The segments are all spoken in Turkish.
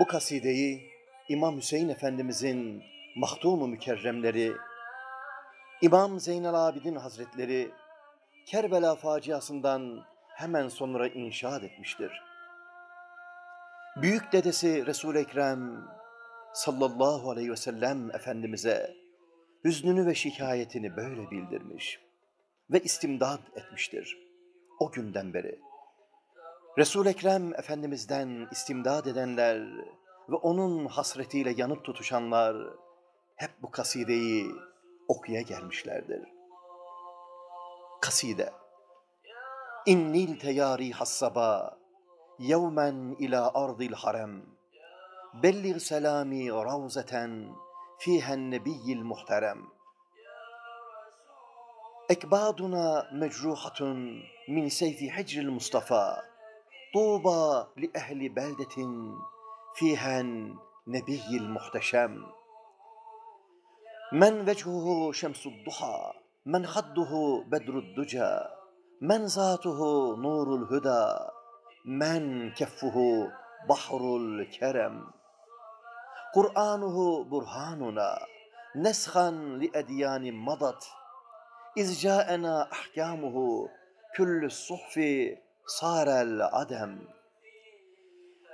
Bu kasideyi İmam Hüseyin Efendimizin mahtumu mükerremleri, İmam Zeynel Abidin Hazretleri Kerbela faciasından hemen sonra inşaat etmiştir. Büyük dedesi Resul-i Ekrem sallallahu aleyhi ve sellem Efendimiz'e hüznünü ve şikayetini böyle bildirmiş ve istimdad etmiştir o günden beri. Resul-i Ekrem Efendimiz'den istimdad edenler ve onun hasretiyle yanıp tutuşanlar hep bu kasideyi okuya gelmişlerdir. Kaside İnnil teyari hassaba yevmen ila ardil harem bellir selami ravzeten fihen nebiyyil muhterem ekbaduna mecruhatun min seyfi hicril Mustafa Tuğba li ehli beldetin fihen nebiyyil muhteşem. Men vechuhu şemsud duha, men hadduhu bedrud duca, men zatuhu nurul huda, men keffuhu bahrul kerem. Kur'anuhu burhanuna, neshan li edyani madat, iz caena ahkamuhu küllü suhfi sarel adem.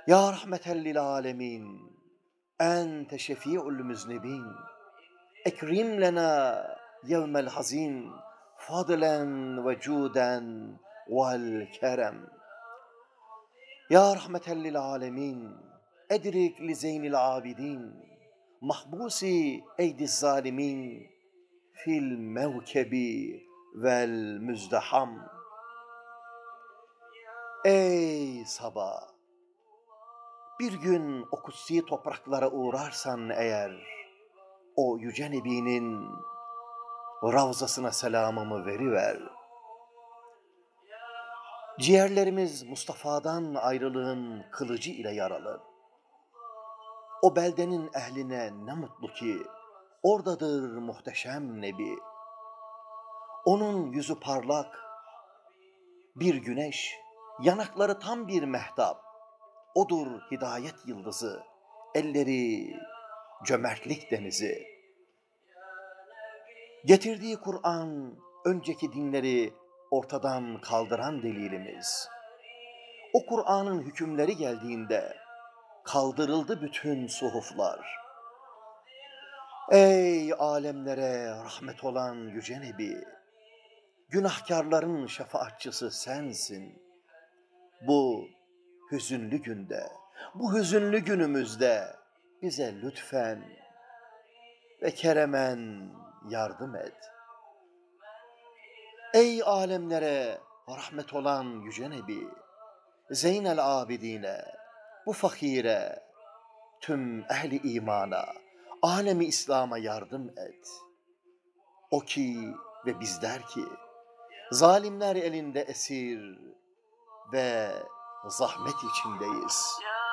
Ya rahmeten lil alemin, ente şefi'ul müznibin, ekrim lena yevmel hazin, fadlen ve cuden vel kerem. Ya rahmeten lil alemin, edrik li zeynil abidin, mahbusi eydiz zalimin, fil mevkebi vel müzdeham. Ey sabah! Bir gün o kutsi topraklara uğrarsan eğer, o yüce nebinin ravzasına selamımı veriver. Ciğerlerimiz Mustafa'dan ayrılığın kılıcı ile yaralı. O beldenin ehline ne mutlu ki, oradadır muhteşem nebi. Onun yüzü parlak, bir güneş, yanakları tam bir mehtap. Odur hidayet yıldızı, elleri cömertlik denizi. Getirdiği Kur'an önceki dinleri ortadan kaldıran delilimiz. O Kur'an'ın hükümleri geldiğinde kaldırıldı bütün suhuflar. Ey alemlere rahmet olan Yüce Nebi! Günahkarların şefaatçısı sensin. Bu hüzünlü günde, bu hüzünlü günümüzde bize lütfen ve keremen yardım et. Ey alemlere rahmet olan Yüce Nebi, Zeynel Abidine, bu fakire, tüm ehli imana, alemi İslam'a yardım et. O ki ve bizler ki, zalimler elinde esir ve zahmet içindeyiz. Ya